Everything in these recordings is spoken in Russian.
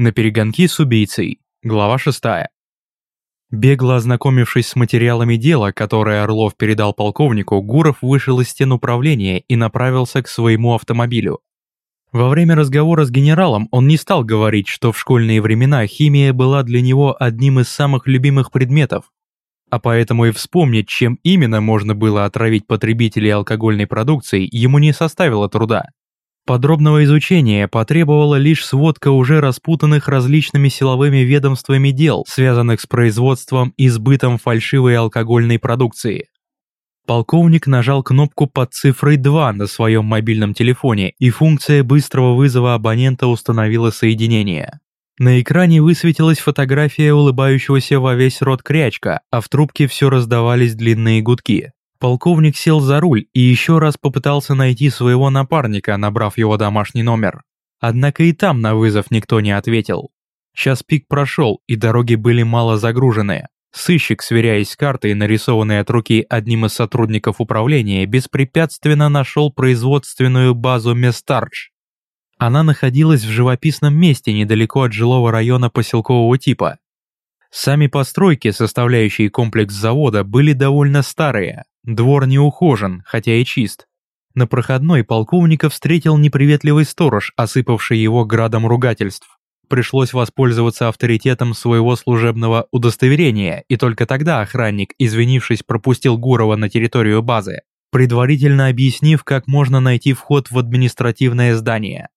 На перегонки с убийцей. Глава 6. Бегло ознакомившись с материалами дела, которые Орлов передал полковнику, Гуров вышел из стен управления и направился к своему автомобилю. Во время разговора с генералом он не стал говорить, что в школьные времена химия была для него одним из самых любимых предметов, а поэтому и вспомнить, чем именно можно было отравить потребителей алкогольной продукции, ему не составило труда. Подробного изучения потребовала лишь сводка уже распутанных различными силовыми ведомствами дел, связанных с производством и сбытом фальшивой алкогольной продукции. Полковник нажал кнопку под цифрой 2 на своем мобильном телефоне, и функция быстрого вызова абонента установила соединение. На экране высветилась фотография улыбающегося во весь рот крячка, а в трубке все раздавались длинные гудки. Полковник сел за руль и еще раз попытался найти своего напарника, набрав его домашний номер. Однако и там на вызов никто не ответил. Час пик прошел, и дороги были мало загружены. Сыщик, сверяясь с картой, нарисованной от руки одним из сотрудников управления, беспрепятственно нашел производственную базу Местардж. Она находилась в живописном месте недалеко от жилого района поселкового типа. Сами постройки, составляющие комплекс завода, были довольно старые, Двор не ухожен, хотя и чист. На проходной полковника встретил неприветливый сторож, осыпавший его градом ругательств. Пришлось воспользоваться авторитетом своего служебного удостоверения, и только тогда охранник, извинившись, пропустил Гурова на территорию базы, предварительно объяснив, как можно найти вход в административное здание.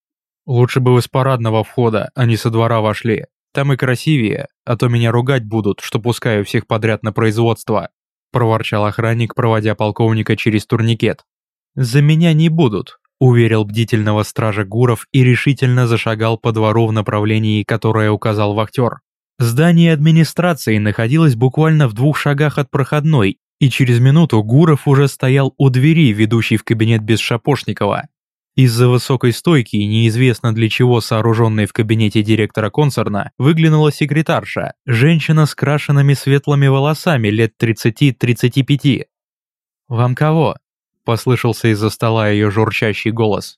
«Лучше бы вы с парадного входа, а не со двора вошли. Там и красивее, а то меня ругать будут, что пускаю всех подряд на производство», проворчал охранник, проводя полковника через турникет. «За меня не будут», — уверил бдительного стража Гуров и решительно зашагал по двору в направлении, которое указал вахтер. Здание администрации находилось буквально в двух шагах от проходной, и через минуту Гуров уже стоял у двери, ведущей в кабинет без Шапошникова. Из-за высокой стойки, неизвестно для чего сооруженной в кабинете директора концерна, выглянула секретарша, женщина с крашенными светлыми волосами лет 30-35. «Вам кого?» – послышался из-за стола ее журчащий голос.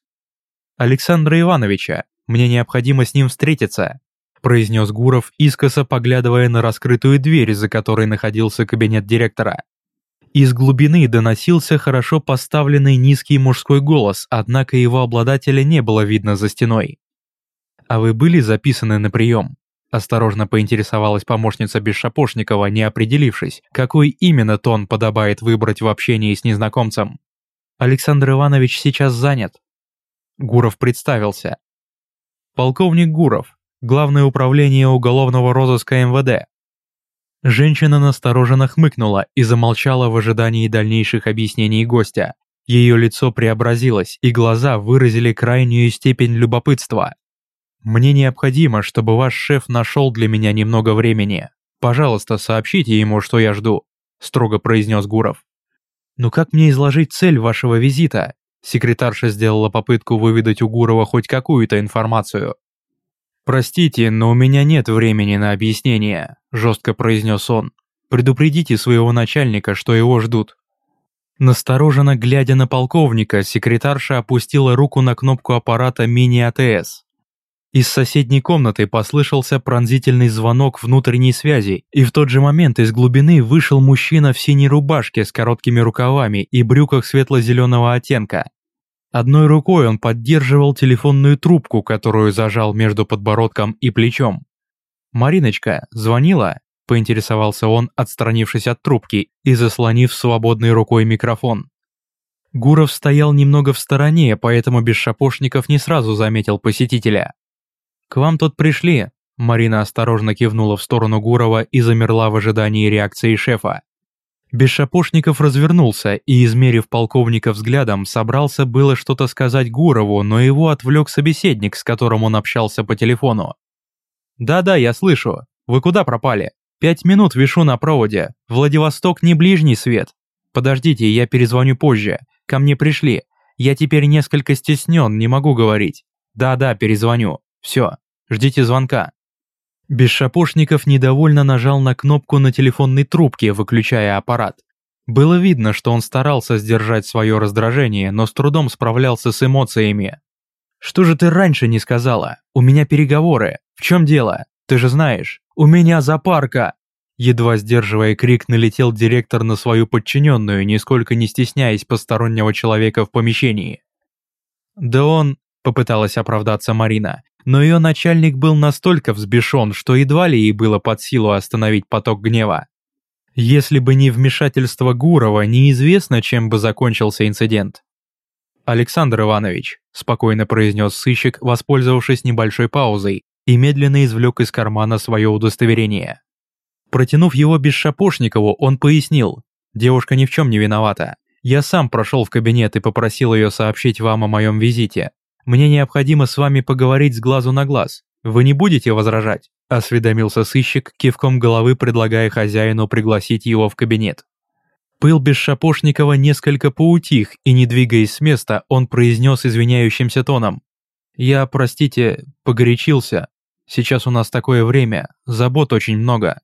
«Александра Ивановича, мне необходимо с ним встретиться», – произнес Гуров, искоса поглядывая на раскрытую дверь, за которой находился кабинет директора. Из глубины доносился хорошо поставленный низкий мужской голос, однако его обладателя не было видно за стеной. «А вы были записаны на прием?» Осторожно поинтересовалась помощница Бесшапошникова, не определившись, какой именно тон подобает выбрать в общении с незнакомцем. «Александр Иванович сейчас занят». Гуров представился. «Полковник Гуров, Главное управление уголовного розыска МВД. Женщина настороженно хмыкнула и замолчала в ожидании дальнейших объяснений гостя. Ее лицо преобразилось, и глаза выразили крайнюю степень любопытства. «Мне необходимо, чтобы ваш шеф нашел для меня немного времени. Пожалуйста, сообщите ему, что я жду», – строго произнес Гуров. «Ну как мне изложить цель вашего визита?» Секретарша сделала попытку выведать у Гурова хоть какую-то информацию. «Простите, но у меня нет времени на объяснение», – жестко произнес он. «Предупредите своего начальника, что его ждут». Настороженно глядя на полковника, секретарша опустила руку на кнопку аппарата мини-АТС. Из соседней комнаты послышался пронзительный звонок внутренней связи, и в тот же момент из глубины вышел мужчина в синей рубашке с короткими рукавами и брюках светло-зеленого оттенка. Одной рукой он поддерживал телефонную трубку, которую зажал между подбородком и плечом. «Мариночка, звонила?» – поинтересовался он, отстранившись от трубки и заслонив свободной рукой микрофон. Гуров стоял немного в стороне, поэтому без шапошников не сразу заметил посетителя. «К вам тут пришли», – Марина осторожно кивнула в сторону Гурова и замерла в ожидании реакции шефа. Бесшапошников развернулся и, измерив полковника взглядом, собрался было что-то сказать Гурову, но его отвлек собеседник, с которым он общался по телефону. «Да-да, я слышу. Вы куда пропали? Пять минут вишу на проводе. Владивосток не ближний свет. Подождите, я перезвоню позже. Ко мне пришли. Я теперь несколько стеснен, не могу говорить. Да-да, перезвоню. Все, ждите звонка». Бесшапошников недовольно нажал на кнопку на телефонной трубке, выключая аппарат. Было видно, что он старался сдержать свое раздражение, но с трудом справлялся с эмоциями. «Что же ты раньше не сказала? У меня переговоры. В чем дело? Ты же знаешь, у меня запарка!» Едва сдерживая крик, налетел директор на свою подчиненную, нисколько не стесняясь постороннего человека в помещении. «Да он...» — попыталась оправдаться Марина, но ее начальник был настолько взбешен, что едва ли ей было под силу остановить поток гнева. Если бы не вмешательство Гурова, неизвестно, чем бы закончился инцидент. «Александр Иванович», – спокойно произнес сыщик, воспользовавшись небольшой паузой, и медленно извлек из кармана свое удостоверение. Протянув его без Шапошникову, он пояснил, «Девушка ни в чем не виновата. Я сам прошел в кабинет и попросил ее сообщить вам о моем визите. Мне необходимо с вами поговорить с глазу на глаз. Вы не будете возражать?» – осведомился сыщик, кивком головы предлагая хозяину пригласить его в кабинет. Пыл без Шапошникова несколько поутих, и не двигаясь с места, он произнес извиняющимся тоном. «Я, простите, погорячился. Сейчас у нас такое время, забот очень много.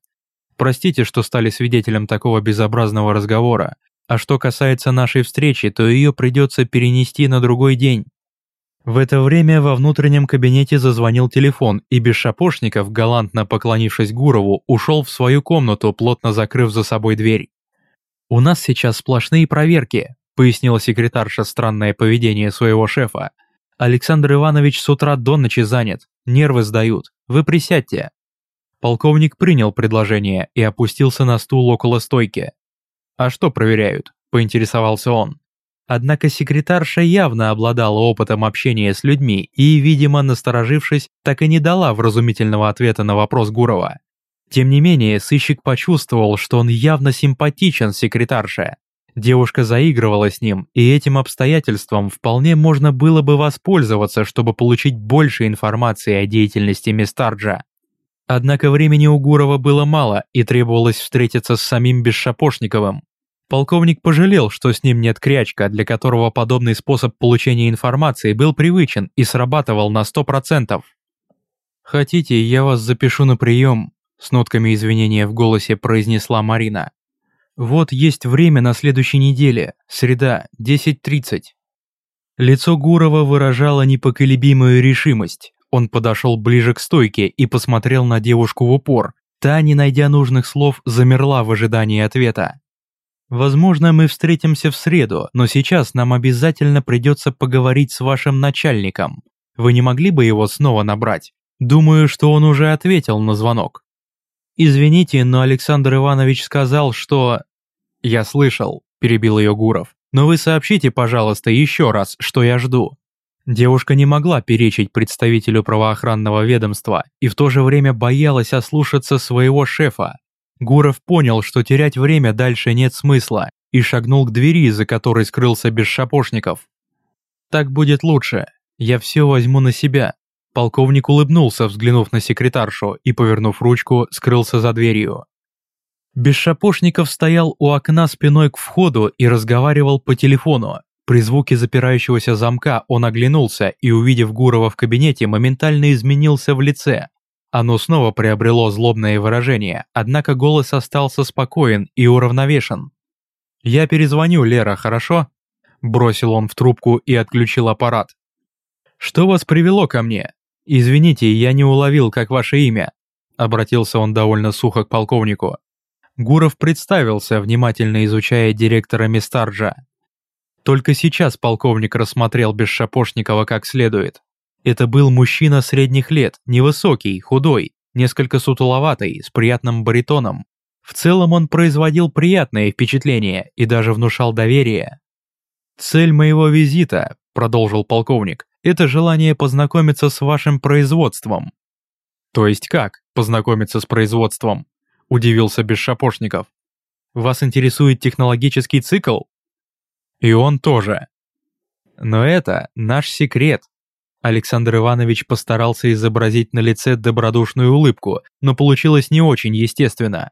Простите, что стали свидетелем такого безобразного разговора. А что касается нашей встречи, то ее придется перенести на другой день. В это время во внутреннем кабинете зазвонил телефон, и без шапошников, галантно поклонившись Гурову, ушел в свою комнату, плотно закрыв за собой дверь. «У нас сейчас сплошные проверки», — пояснила секретарша странное поведение своего шефа. «Александр Иванович с утра до ночи занят, нервы сдают. Вы присядьте». Полковник принял предложение и опустился на стул около стойки. «А что проверяют?» – поинтересовался он. Однако секретарша явно обладала опытом общения с людьми и, видимо, насторожившись, так и не дала вразумительного ответа на вопрос Гурова. Тем не менее, сыщик почувствовал, что он явно симпатичен секретарше. Девушка заигрывала с ним, и этим обстоятельством вполне можно было бы воспользоваться, чтобы получить больше информации о деятельности Мистарджа. Однако времени у Гурова было мало, и требовалось встретиться с самим Бесшапошниковым. Полковник пожалел, что с ним нет крячка, для которого подобный способ получения информации был привычен и срабатывал на 100%. «Хотите, я вас запишу на прием?» С нотками извинения в голосе произнесла Марина. «Вот есть время на следующей неделе, среда, 10.30». Лицо Гурова выражало непоколебимую решимость. Он подошел ближе к стойке и посмотрел на девушку в упор. Та, не найдя нужных слов, замерла в ожидании ответа. Возможно, мы встретимся в среду, но сейчас нам обязательно придется поговорить с вашим начальником. Вы не могли бы его снова набрать? Думаю, что он уже ответил на звонок. Извините, но Александр Иванович сказал, что... Я слышал, перебил ее Гуров. Но вы сообщите, пожалуйста, еще раз, что я жду. Девушка не могла перечить представителю правоохранного ведомства и в то же время боялась ослушаться своего шефа, Гуров понял, что терять время дальше нет смысла, и шагнул к двери, за которой скрылся без шапошников. «Так будет лучше. Я все возьму на себя». Полковник улыбнулся, взглянув на секретаршу, и, повернув ручку, скрылся за дверью. Бесшапошников стоял у окна спиной к входу и разговаривал по телефону. При звуке запирающегося замка он оглянулся и, увидев Гурова в кабинете, моментально изменился в лице. Оно снова приобрело злобное выражение, однако голос остался спокоен и уравновешен. «Я перезвоню, Лера, хорошо?» Бросил он в трубку и отключил аппарат. «Что вас привело ко мне? Извините, я не уловил, как ваше имя», обратился он довольно сухо к полковнику. Гуров представился, внимательно изучая директора Мистарджа. Только сейчас полковник рассмотрел Бесшапошникова как следует. Это был мужчина средних лет, невысокий, худой, несколько сутуловатый, с приятным баритоном. В целом он производил приятное впечатление и даже внушал доверие. «Цель моего визита», — продолжил полковник, — «это желание познакомиться с вашим производством». «То есть как познакомиться с производством?» — удивился Бесшапошников. «Вас интересует технологический цикл?» «И он тоже». «Но это наш секрет», Александр Иванович постарался изобразить на лице добродушную улыбку, но получилось не очень естественно.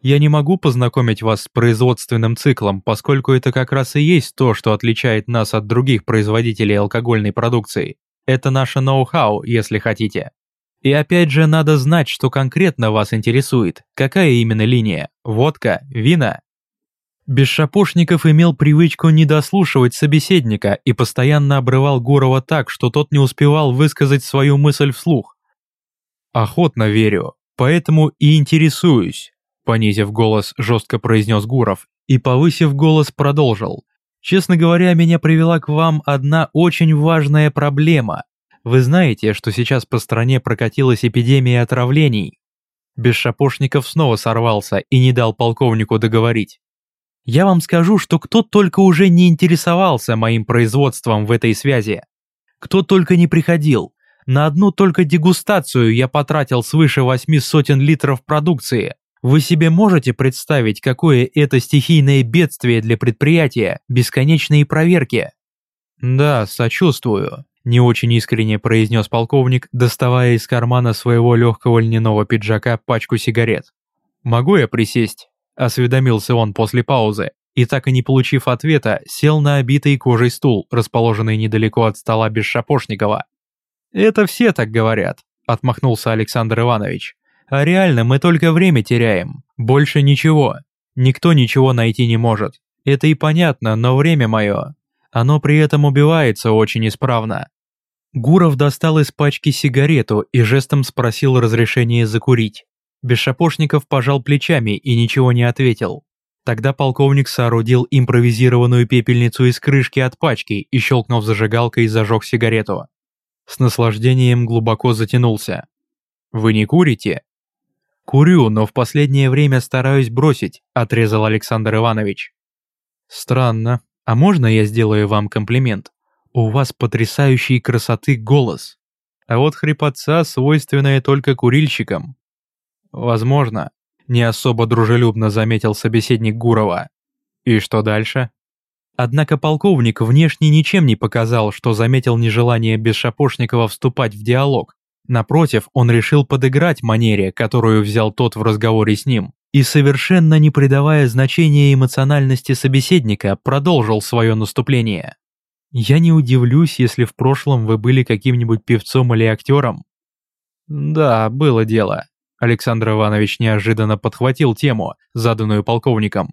Я не могу познакомить вас с производственным циклом, поскольку это как раз и есть то, что отличает нас от других производителей алкогольной продукции. Это наше ноу-хау, если хотите. И опять же, надо знать, что конкретно вас интересует. Какая именно линия? Водка? Вина? Бесшапошников имел привычку недослушивать собеседника и постоянно обрывал Гурова так, что тот не успевал высказать свою мысль вслух. «Охотно верю, поэтому и интересуюсь», понизив голос, жестко произнес Гуров и, повысив голос, продолжил. «Честно говоря, меня привела к вам одна очень важная проблема. Вы знаете, что сейчас по стране прокатилась эпидемия отравлений?» Бесшапошников снова сорвался и не дал полковнику договорить. Я вам скажу, что кто только уже не интересовался моим производством в этой связи. Кто только не приходил. На одну только дегустацию я потратил свыше восьми сотен литров продукции. Вы себе можете представить, какое это стихийное бедствие для предприятия, бесконечные проверки? Да, сочувствую, не очень искренне произнес полковник, доставая из кармана своего легкого льняного пиджака пачку сигарет. Могу я присесть? Осведомился он после паузы и, так и не получив ответа, сел на обитый кожей стул, расположенный недалеко от стола Бесшапошникова. «Это все так говорят», — отмахнулся Александр Иванович. «А реально мы только время теряем. Больше ничего. Никто ничего найти не может. Это и понятно, но время мое. Оно при этом убивается очень исправно». Гуров достал из пачки сигарету и жестом спросил разрешения закурить. Бесшапошников пожал плечами и ничего не ответил. Тогда полковник соорудил импровизированную пепельницу из крышки от пачки и, щелкнув зажигалкой, зажег сигарету. С наслаждением глубоко затянулся. «Вы не курите?» «Курю, но в последнее время стараюсь бросить», – отрезал Александр Иванович. «Странно. А можно я сделаю вам комплимент? У вас потрясающий красоты голос. А вот хрипотца, свойственная только курильщикам, «Возможно», – не особо дружелюбно заметил собеседник Гурова. «И что дальше?» Однако полковник внешне ничем не показал, что заметил нежелание Бесшапошникова вступать в диалог. Напротив, он решил подыграть манере, которую взял тот в разговоре с ним, и совершенно не придавая значения эмоциональности собеседника, продолжил свое наступление. «Я не удивлюсь, если в прошлом вы были каким-нибудь певцом или актером». «Да, было дело», Александр Иванович неожиданно подхватил тему, заданную полковником.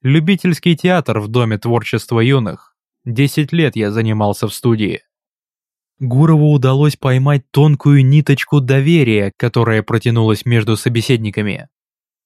«Любительский театр в Доме творчества юных. Десять лет я занимался в студии». Гурову удалось поймать тонкую ниточку доверия, которая протянулась между собеседниками.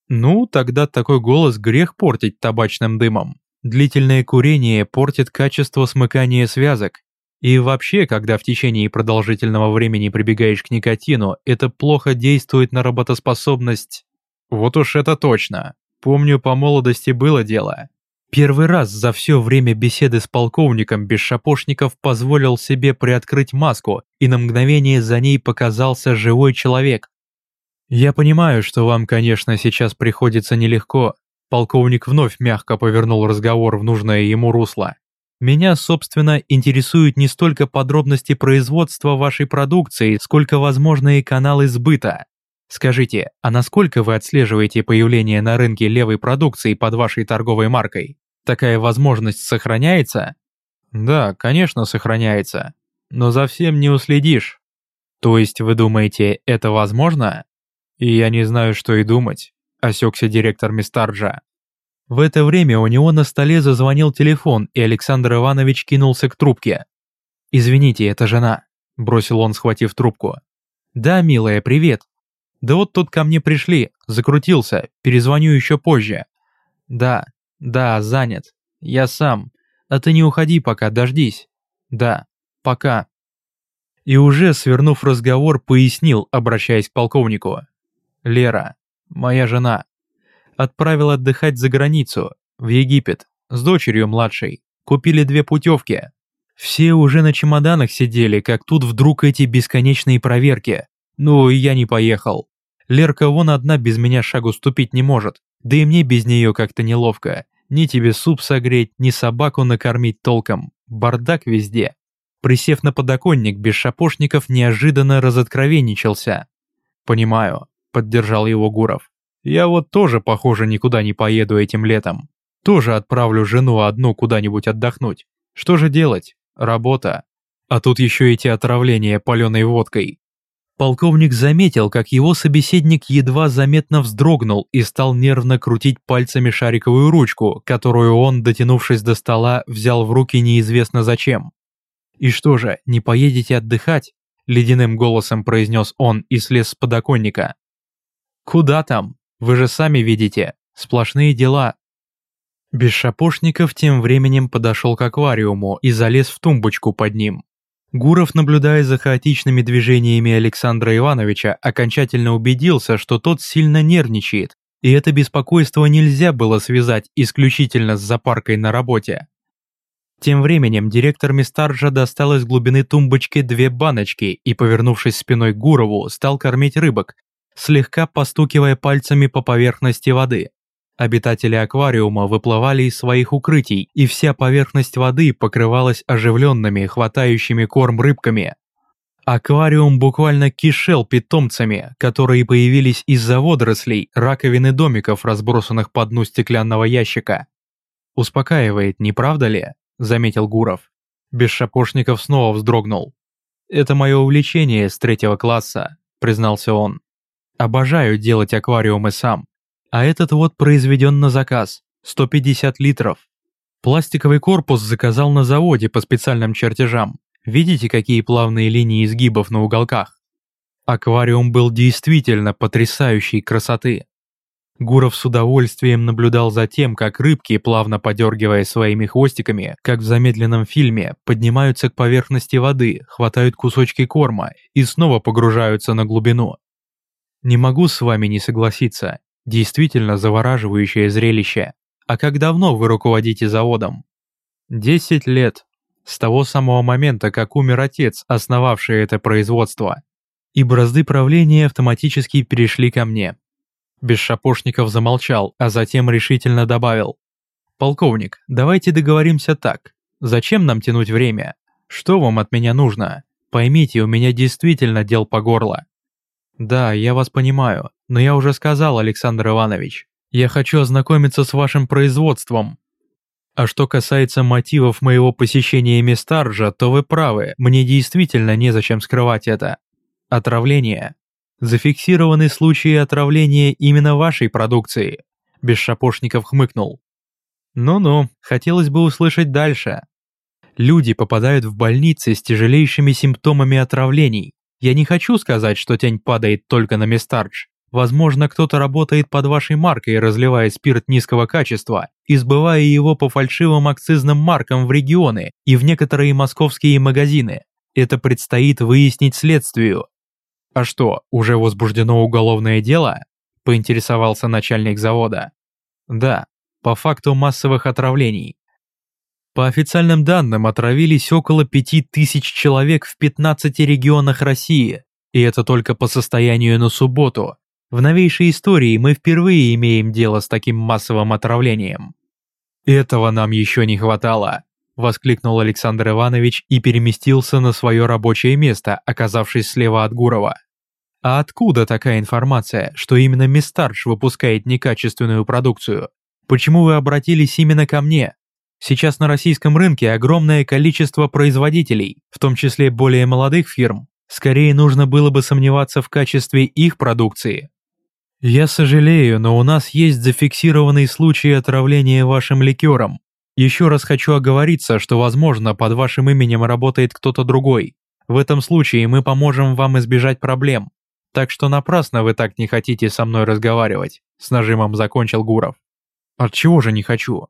Ну, тогда такой голос грех портить табачным дымом. Длительное курение портит качество смыкания связок, и вообще, когда в течение продолжительного времени прибегаешь к никотину, это плохо действует на работоспособность. Вот уж это точно. Помню, по молодости было дело. Первый раз за все время беседы с полковником Бесшапошников позволил себе приоткрыть маску, и на мгновение за ней показался живой человек. «Я понимаю, что вам, конечно, сейчас приходится нелегко». Полковник вновь мягко повернул разговор в нужное ему русло. Меня, собственно, интересуют не столько подробности производства вашей продукции, сколько возможные каналы сбыта. Скажите, а насколько вы отслеживаете появление на рынке левой продукции под вашей торговой маркой? Такая возможность сохраняется? Да, конечно, сохраняется. Но за всем не уследишь. То есть вы думаете, это возможно? И я не знаю, что и думать, осекся директор Мистарджа. В это время у него на столе зазвонил телефон, и Александр Иванович кинулся к трубке. «Извините, это жена», – бросил он, схватив трубку. «Да, милая, привет. Да вот тут ко мне пришли, закрутился, перезвоню еще позже». «Да, да, занят. Я сам. А ты не уходи пока, дождись». «Да, пока». И уже, свернув разговор, пояснил, обращаясь к полковнику. «Лера, моя жена, отправил отдыхать за границу, в Египет, с дочерью младшей. Купили две путевки. Все уже на чемоданах сидели, как тут вдруг эти бесконечные проверки. Ну, и я не поехал. Лерка вон одна без меня шагу ступить не может. Да и мне без нее как-то неловко. Ни тебе суп согреть, ни собаку накормить толком. Бардак везде. Присев на подоконник, без шапошников неожиданно разоткровенничался. «Понимаю», — поддержал его Гуров. Я вот тоже, похоже, никуда не поеду этим летом. Тоже отправлю жену одну куда-нибудь отдохнуть. Что же делать? Работа. А тут еще эти отравления паленой водкой. Полковник заметил, как его собеседник едва заметно вздрогнул и стал нервно крутить пальцами шариковую ручку, которую он, дотянувшись до стола, взял в руки неизвестно зачем. «И что же, не поедете отдыхать?» – ледяным голосом произнес он и слез с подоконника. «Куда там? Вы же сами видите, сплошные дела». Бесшапошников тем временем подошел к аквариуму и залез в тумбочку под ним. Гуров, наблюдая за хаотичными движениями Александра Ивановича, окончательно убедился, что тот сильно нервничает, и это беспокойство нельзя было связать исключительно с запаркой на работе. Тем временем директор Мистарджа достал из глубины тумбочки две баночки и, повернувшись спиной к Гурову, стал кормить рыбок, слегка постукивая пальцами по поверхности воды. Обитатели аквариума выплывали из своих укрытий, и вся поверхность воды покрывалась оживленными, хватающими корм рыбками. Аквариум буквально кишел питомцами, которые появились из-за водорослей, раковины домиков, разбросанных по дну стеклянного ящика. «Успокаивает, не правда ли?» – заметил Гуров. Бесшапошников снова вздрогнул. «Это мое увлечение с третьего класса», – признался он. «Обожаю делать аквариумы сам. А этот вот произведен на заказ, 150 литров. Пластиковый корпус заказал на заводе по специальным чертежам. Видите, какие плавные линии изгибов на уголках? Аквариум был действительно потрясающей красоты. Гуров с удовольствием наблюдал за тем, как рыбки, плавно подергивая своими хвостиками, как в замедленном фильме, поднимаются к поверхности воды, хватают кусочки корма и снова погружаются на глубину. Не могу с вами не согласиться, Действительно завораживающее зрелище. А как давно вы руководите заводом? Десять лет. С того самого момента, как умер отец, основавший это производство. И бразды правления автоматически перешли ко мне. Бесшапошников замолчал, а затем решительно добавил. «Полковник, давайте договоримся так. Зачем нам тянуть время? Что вам от меня нужно? Поймите, у меня действительно дел по горло. «Да, я вас понимаю, но я уже сказал, Александр Иванович, я хочу ознакомиться с вашим производством. А что касается мотивов моего посещения Местаржа, то вы правы, мне действительно незачем скрывать это. Отравление. Зафиксированы случаи отравления именно вашей продукции. Бесшапошников хмыкнул. Ну-ну, хотелось бы услышать дальше. Люди попадают в больницы с тяжелейшими симптомами отравлений, я не хочу сказать, что тень падает только на Местардж. Возможно, кто-то работает под вашей маркой, разливая спирт низкого качества и сбывая его по фальшивым акцизным маркам в регионы и в некоторые московские магазины. Это предстоит выяснить следствию. А что, уже возбуждено уголовное дело? Поинтересовался начальник завода. Да, по факту массовых отравлений. По официальным данным, отравились около 5000 человек в 15 регионах России, и это только по состоянию на субботу. В новейшей истории мы впервые имеем дело с таким массовым отравлением. «Этого нам еще не хватало», – воскликнул Александр Иванович и переместился на свое рабочее место, оказавшись слева от Гурова. «А откуда такая информация, что именно Мистарш выпускает некачественную продукцию? Почему вы обратились именно ко мне?» Сейчас на российском рынке огромное количество производителей, в том числе более молодых фирм. Скорее нужно было бы сомневаться в качестве их продукции. Я сожалею, но у нас есть зафиксированные случаи отравления вашим ликером. Еще раз хочу оговориться, что, возможно, под вашим именем работает кто-то другой. В этом случае мы поможем вам избежать проблем. Так что напрасно вы так не хотите со мной разговаривать», – с нажимом закончил Гуров. «От чего же не хочу?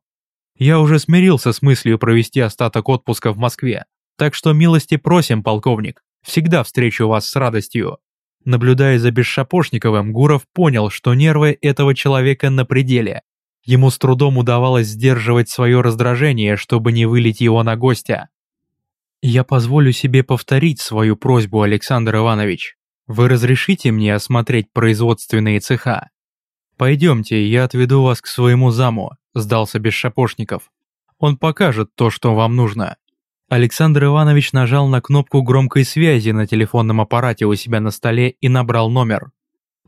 Я уже смирился с мыслью провести остаток отпуска в Москве, так что милости просим, полковник, всегда встречу вас с радостью». Наблюдая за Бесшапошниковым, Гуров понял, что нервы этого человека на пределе. Ему с трудом удавалось сдерживать свое раздражение, чтобы не вылить его на гостя. «Я позволю себе повторить свою просьбу, Александр Иванович. Вы разрешите мне осмотреть производственные цеха? Пойдемте, я отведу вас к своему заму сдался без шапошников. Он покажет то, что вам нужно. Александр Иванович нажал на кнопку громкой связи на телефонном аппарате у себя на столе и набрал номер.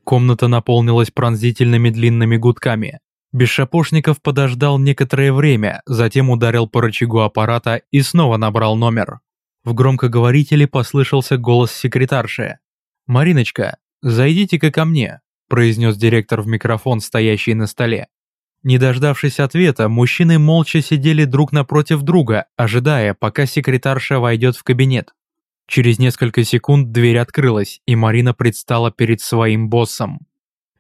Комната наполнилась пронзительными длинными гудками. Бесшапошников подождал некоторое время, затем ударил по рычагу аппарата и снова набрал номер. В громкоговорителе послышался голос секретарши. «Мариночка, зайдите-ка ко мне», – произнес директор в микрофон, стоящий на столе. Не дождавшись ответа, мужчины молча сидели друг напротив друга, ожидая, пока секретарша войдет в кабинет. Через несколько секунд дверь открылась, и Марина предстала перед своим боссом.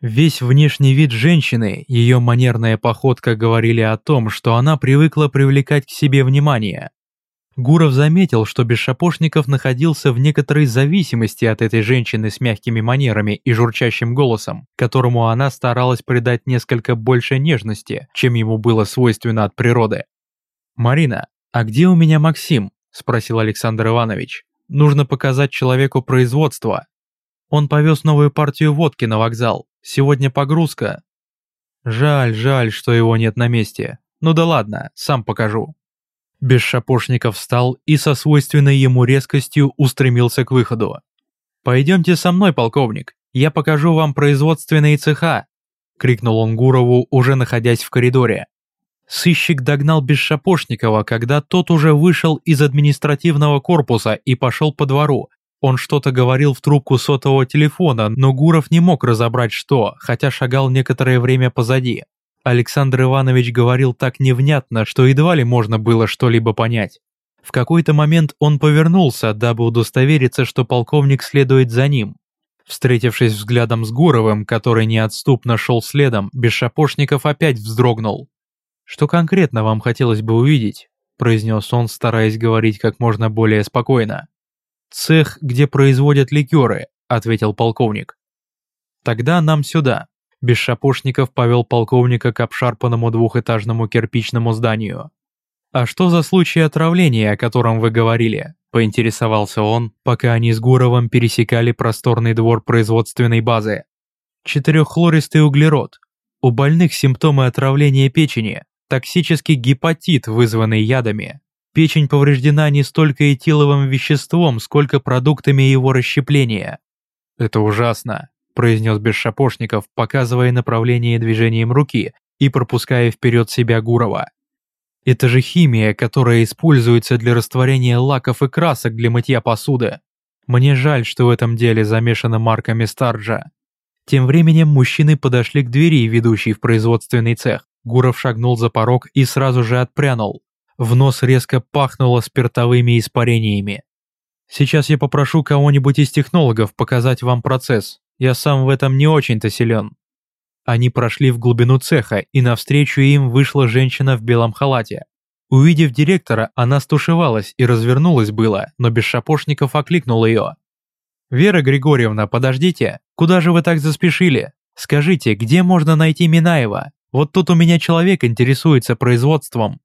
Весь внешний вид женщины, ее манерная походка говорили о том, что она привыкла привлекать к себе внимание. Гуров заметил, что Бесшапошников находился в некоторой зависимости от этой женщины с мягкими манерами и журчащим голосом, которому она старалась придать несколько больше нежности, чем ему было свойственно от природы. «Марина, а где у меня Максим?» – спросил Александр Иванович. «Нужно показать человеку производство». Он повез новую партию водки на вокзал. Сегодня погрузка. Жаль, жаль, что его нет на месте. Ну да ладно, сам покажу. Без шапошников встал и со свойственной ему резкостью устремился к выходу. «Пойдемте со мной, полковник, я покажу вам производственные цеха!» — крикнул он Гурову, уже находясь в коридоре. Сыщик догнал Бесшапошникова, когда тот уже вышел из административного корпуса и пошел по двору. Он что-то говорил в трубку сотового телефона, но Гуров не мог разобрать что, хотя шагал некоторое время позади. Александр Иванович говорил так невнятно, что едва ли можно было что-либо понять. В какой-то момент он повернулся, дабы удостовериться, что полковник следует за ним. Встретившись взглядом с Гуровым, который неотступно шел следом, Бесшапошников опять вздрогнул. «Что конкретно вам хотелось бы увидеть?» – произнес он, стараясь говорить как можно более спокойно. «Цех, где производят ликеры», – ответил полковник. «Тогда нам сюда». Без шапошников повел полковника к обшарпанному двухэтажному кирпичному зданию. «А что за случай отравления, о котором вы говорили?» – поинтересовался он, пока они с Гуровым пересекали просторный двор производственной базы. «Четыреххлористый углерод. У больных симптомы отравления печени, токсический гепатит, вызванный ядами. Печень повреждена не столько этиловым веществом, сколько продуктами его расщепления». «Это ужасно», произнес Бесшапошников, показывая направление движением руки и пропуская вперед себя Гурова. Это же химия, которая используется для растворения лаков и красок для мытья посуды. Мне жаль, что в этом деле замешана марка Местарджа. Тем временем мужчины подошли к двери, ведущей в производственный цех. Гуров шагнул за порог и сразу же отпрянул. В нос резко пахнуло спиртовыми испарениями. Сейчас я попрошу кого-нибудь из технологов показать вам процесс. Я сам в этом не очень-то силен. Они прошли в глубину цеха, и навстречу им вышла женщина в белом халате. Увидев директора, она стушевалась и развернулась было, но без шапошников окликнул ее. «Вера Григорьевна, подождите, куда же вы так заспешили? Скажите, где можно найти Минаева? Вот тут у меня человек интересуется производством».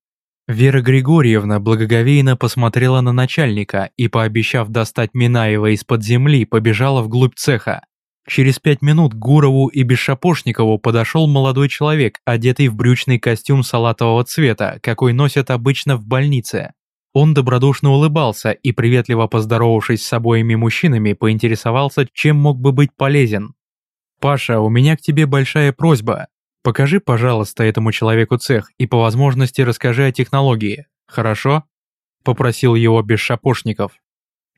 Вера Григорьевна благоговейно посмотрела на начальника и, пообещав достать Минаева из-под земли, побежала вглубь цеха. Через пять минут к Гурову и Бесшапошникову подошел молодой человек, одетый в брючный костюм салатового цвета, какой носят обычно в больнице. Он добродушно улыбался и, приветливо поздоровавшись с обоими мужчинами, поинтересовался, чем мог бы быть полезен. «Паша, у меня к тебе большая просьба. Покажи, пожалуйста, этому человеку цех и по возможности расскажи о технологии, хорошо?» – попросил его Бесшапошников.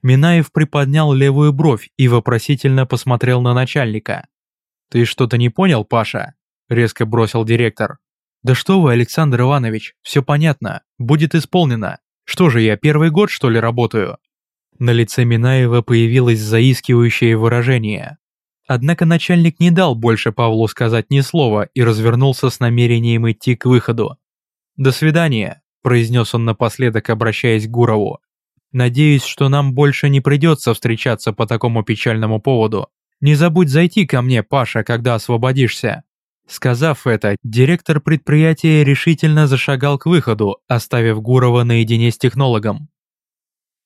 Минаев приподнял левую бровь и вопросительно посмотрел на начальника. «Ты что-то не понял, Паша?» – резко бросил директор. «Да что вы, Александр Иванович, все понятно, будет исполнено. Что же я, первый год, что ли, работаю?» На лице Минаева появилось заискивающее выражение. Однако начальник не дал больше Павлу сказать ни слова и развернулся с намерением идти к выходу. «До свидания», – произнес он напоследок, обращаясь к Гурову. Надеюсь, что нам больше не придется встречаться по такому печальному поводу. Не забудь зайти ко мне, Паша, когда освободишься». Сказав это, директор предприятия решительно зашагал к выходу, оставив Гурова наедине с технологом.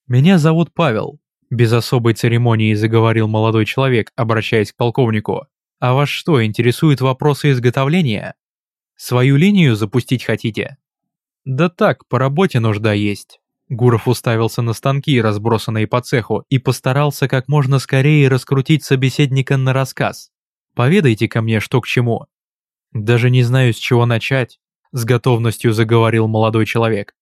«Меня зовут Павел», – без особой церемонии заговорил молодой человек, обращаясь к полковнику. «А вас что, интересуют вопросы изготовления? Свою линию запустить хотите?» «Да так, по работе нужда есть». Гуров уставился на станки, разбросанные по цеху, и постарался как можно скорее раскрутить собеседника на рассказ. «Поведайте ко мне, что к чему». «Даже не знаю, с чего начать», — с готовностью заговорил молодой человек.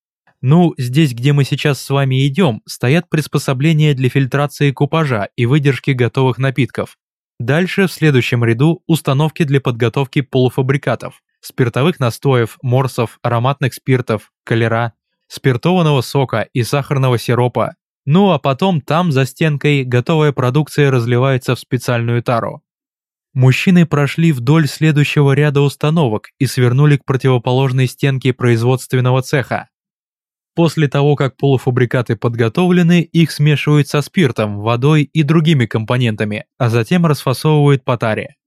Ну, здесь, где мы сейчас с вами идем, стоят приспособления для фильтрации купажа и выдержки готовых напитков. Дальше в следующем ряду установки для подготовки полуфабрикатов, спиртовых настоев, морсов, ароматных спиртов, колера, спиртованного сока и сахарного сиропа. Ну а потом там за стенкой готовая продукция разливается в специальную тару. Мужчины прошли вдоль следующего ряда установок и свернули к противоположной стенке производственного цеха. После того, как полуфабрикаты подготовлены, их смешивают со спиртом, водой и другими компонентами, а затем расфасовывают по таре.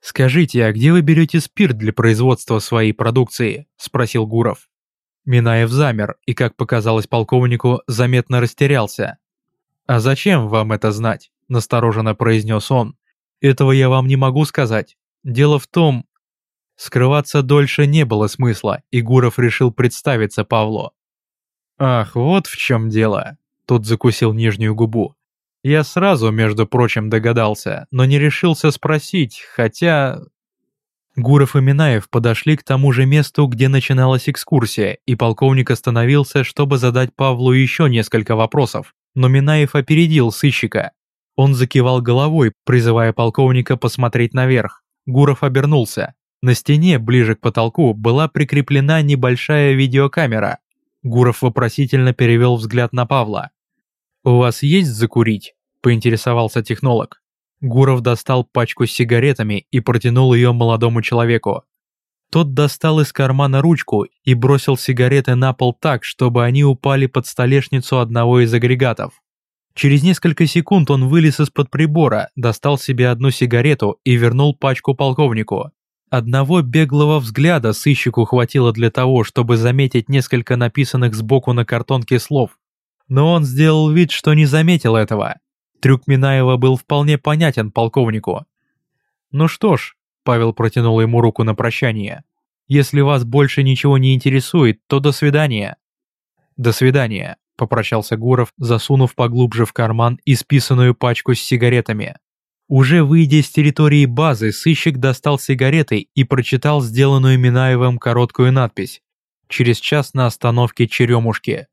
«Скажите, а где вы берете спирт для производства своей продукции?» – спросил Гуров. Минаев замер и, как показалось полковнику, заметно растерялся. «А зачем вам это знать?» – настороженно произнес он. «Этого я вам не могу сказать. Дело в том...» Скрываться дольше не было смысла, и Гуров решил представиться Павлу. «Ах, вот в чем дело!» Тут закусил нижнюю губу. Я сразу, между прочим, догадался, но не решился спросить, хотя... Гуров и Минаев подошли к тому же месту, где начиналась экскурсия, и полковник остановился, чтобы задать Павлу еще несколько вопросов, но Минаев опередил сыщика. Он закивал головой, призывая полковника посмотреть наверх. Гуров обернулся. На стене, ближе к потолку, была прикреплена небольшая видеокамера, Гуров вопросительно перевел взгляд на Павла. «У вас есть закурить?» – поинтересовался технолог. Гуров достал пачку с сигаретами и протянул ее молодому человеку. Тот достал из кармана ручку и бросил сигареты на пол так, чтобы они упали под столешницу одного из агрегатов. Через несколько секунд он вылез из-под прибора, достал себе одну сигарету и вернул пачку полковнику. Одного беглого взгляда сыщику хватило для того, чтобы заметить несколько написанных сбоку на картонке слов. Но он сделал вид, что не заметил этого. Трюк Минаева был вполне понятен полковнику. «Ну что ж», — Павел протянул ему руку на прощание, «если вас больше ничего не интересует, то до свидания». «До свидания», — попрощался Гуров, засунув поглубже в карман исписанную пачку с сигаретами. Уже выйдя с территории базы, сыщик достал сигареты и прочитал сделанную Минаевым короткую надпись «Через час на остановке Черемушки».